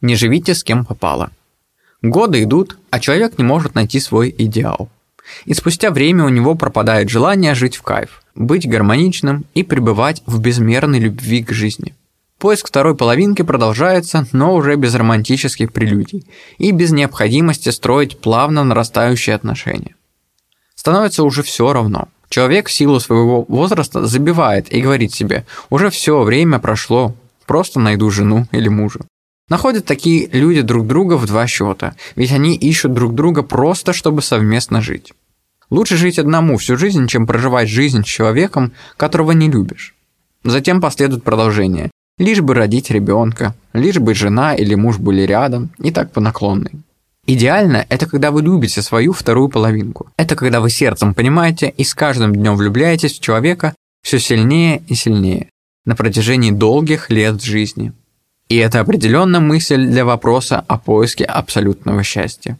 Не живите с кем попало. Годы идут, а человек не может найти свой идеал. И спустя время у него пропадает желание жить в кайф, быть гармоничным и пребывать в безмерной любви к жизни. Поиск второй половинки продолжается, но уже без романтических прелюдий и без необходимости строить плавно нарастающие отношения. Становится уже все равно. Человек в силу своего возраста забивает и говорит себе «уже все, время прошло, просто найду жену или мужа». Находят такие люди друг друга в два счета, ведь они ищут друг друга просто, чтобы совместно жить. Лучше жить одному всю жизнь, чем проживать жизнь с человеком, которого не любишь. Затем последует продолжение. Лишь бы родить ребенка, лишь бы жена или муж были рядом, и так по наклонной. Идеально – это когда вы любите свою вторую половинку. Это когда вы сердцем понимаете и с каждым днем влюбляетесь в человека все сильнее и сильнее на протяжении долгих лет жизни. И это определенно мысль для вопроса о поиске абсолютного счастья.